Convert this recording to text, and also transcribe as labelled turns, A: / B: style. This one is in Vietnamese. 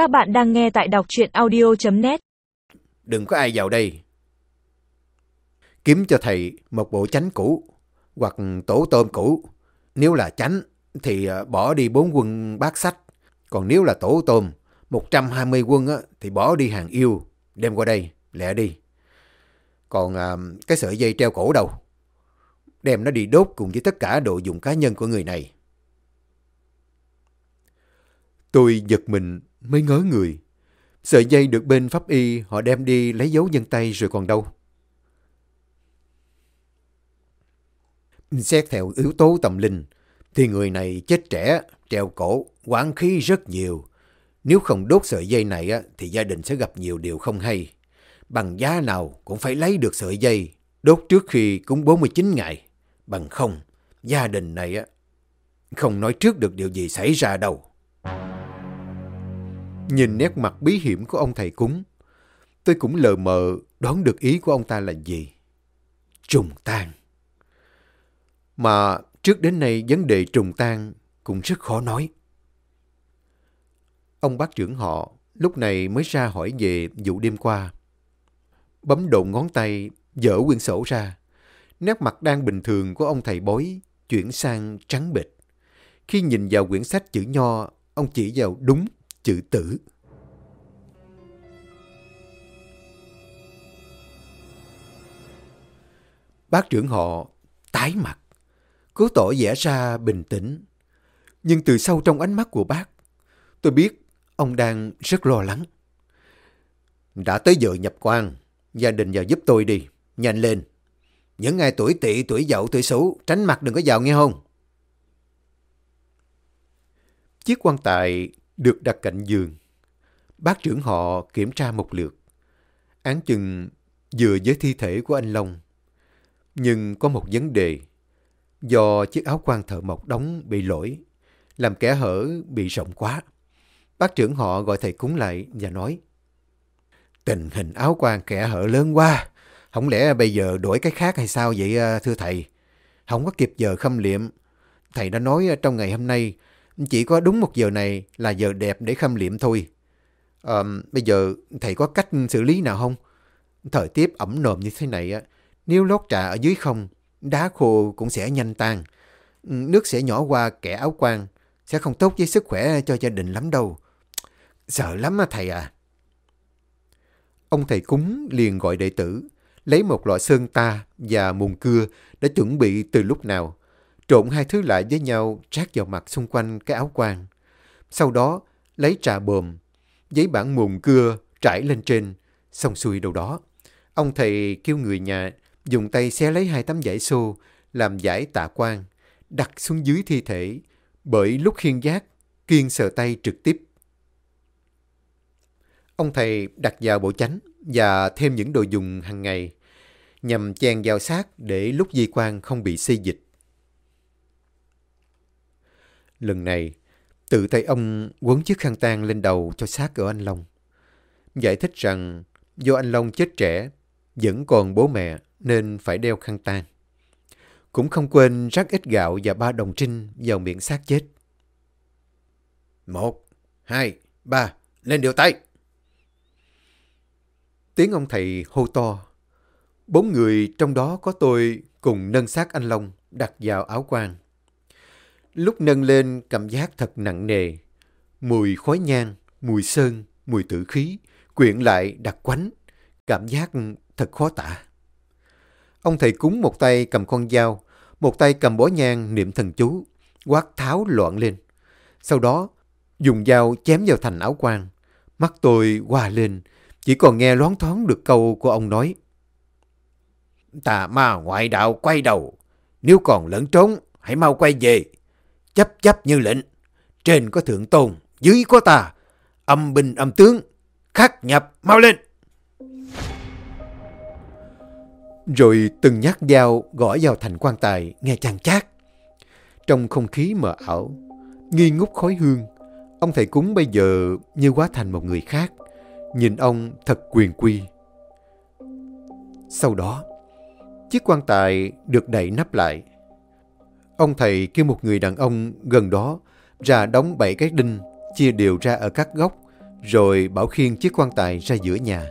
A: Các bạn đang nghe tại đọc truyện audio.net
B: Đừng có ai vào đây. Kiếm cho thầy một bộ chánh cũ hoặc tổ tôm cũ. Nếu là chánh thì ờ, bỏ đi bốn quân bát sách. Còn nếu là tổ tôm 120 quân á, thì bỏ đi hàng yêu. Đem qua đây, lẹ đi. Còn à, cái sợi dây treo cổ đâu? Đem nó đi đốt cùng với tất cả đồ dùng cá nhân của người này. Tôi giật mình mới ngớ người. Sợi dây được bên pháp y họ đem đi lấy dấu nhân tay rồi còn đâu. Xét theo yếu tố tâm linh, thì người này chết trẻ, treo cổ, quán khí rất nhiều. Nếu không đốt sợi dây này thì gia đình sẽ gặp nhiều điều không hay. Bằng giá nào cũng phải lấy được sợi dây, đốt trước khi cúng 49 ngày. Bằng không, gia đình này không nói trước được điều gì xảy ra đâu. Nhìn nét mặt bí hiểm của ông thầy cúng, tôi cũng lờ mờ đoán được ý của ông ta là gì. Trùng tan. Mà trước đến nay vấn đề trùng tan cũng rất khó nói. Ông bác trưởng họ lúc này mới ra hỏi về vụ đêm qua. Bấm độn ngón tay, dở quyển sổ ra. Nét mặt đang bình thường của ông thầy bói chuyển sang trắng bệch. Khi nhìn vào quyển sách chữ nho, ông chỉ vào đúng chữ tử. Bác trưởng họ tái mặt, cố tỏ vẻ ra bình tĩnh. Nhưng từ sâu trong ánh mắt của bác, tôi biết ông đang rất lo lắng. Đã tới giờ nhập quan, gia đình vào giúp tôi đi, nhanh lên. Những ai tuổi tỵ, tuổi dậu, tuổi xấu, tránh mặt đừng có vào nghe không? Chiếc quan tài được đặt cạnh giường. Bác trưởng họ kiểm tra một lượt. Án chừng vừa với thi thể của anh Long. Nhưng có một vấn đề. Do chiếc áo quan thợ mộc đóng bị lỗi, làm kẻ hở bị rộng quá. Bác trưởng họ gọi thầy cúng lại và nói Tình hình áo quan kẻ hở lớn quá. Không lẽ bây giờ đổi cái khác hay sao vậy à, thưa thầy? Không có kịp giờ khâm liệm. Thầy đã nói à, trong ngày hôm nay chỉ có đúng một giờ này là giờ đẹp để khâm liệm thôi. À, bây giờ thầy có cách xử lý nào không? Thời tiết ẩm nồm như thế này, á, nếu lót trà ở dưới không, đá khô cũng sẽ nhanh tan. Ừ, nước sẽ nhỏ qua kẻ áo quan, sẽ không tốt với sức khỏe cho gia đình lắm đâu. Sợ lắm à thầy à. Ông thầy cúng liền gọi đệ tử, lấy một loại sơn ta và mùn cưa đã chuẩn bị từ lúc nào trộn hai thứ lại với nhau trát vào mặt xung quanh cái áo quan. Sau đó, lấy trà bồm, giấy bản mùn cưa trải lên trên, xong xuôi đâu đó. Ông thầy kêu người nhà dùng tay xé lấy hai tấm vải xô làm giải tạ quan, đặt xuống dưới thi thể, bởi lúc khiên giác, kiên sờ tay trực tiếp. Ông thầy đặt vào bộ chánh và thêm những đồ dùng hàng ngày, nhằm chèn vào xác để lúc di quan không bị xê dịch. Lần này, tự tay ông quấn chiếc khăn tang lên đầu cho xác của anh Long. Giải thích rằng do anh Long chết trẻ, vẫn còn bố mẹ nên phải đeo khăn tang. Cũng không quên rắc ít gạo và ba đồng trinh vào miệng xác chết. Một, hai, ba, lên điều tay! Tiếng ông thầy hô to. Bốn người trong đó có tôi cùng nâng xác anh Long đặt vào áo quan. Lúc nâng lên cảm giác thật nặng nề. Mùi khói nhang, mùi sơn, mùi tử khí, quyện lại đặc quánh. Cảm giác thật khó tả. Ông thầy cúng một tay cầm con dao, một tay cầm bó nhang niệm thần chú, quát tháo loạn lên. Sau đó, dùng dao chém vào thành áo quan. Mắt tôi hòa lên, chỉ còn nghe loáng thoáng được câu của ông nói. Tà ma ngoại đạo quay đầu, nếu còn lẫn trốn, hãy mau quay về chấp chấp như lệnh. Trên có thượng tôn, dưới có tà, âm binh âm tướng, khắc nhập mau lên. Rồi từng nhát dao gõ vào thành quan tài nghe chàng chát. Trong không khí mờ ảo, nghi ngút khói hương, ông thầy cúng bây giờ như quá thành một người khác. Nhìn ông thật quyền quy. Sau đó, chiếc quan tài được đậy nắp lại. Ông thầy kêu một người đàn ông gần đó ra đóng bảy cái đinh, chia đều ra ở các góc, rồi bảo khiêng chiếc quan tài ra giữa nhà.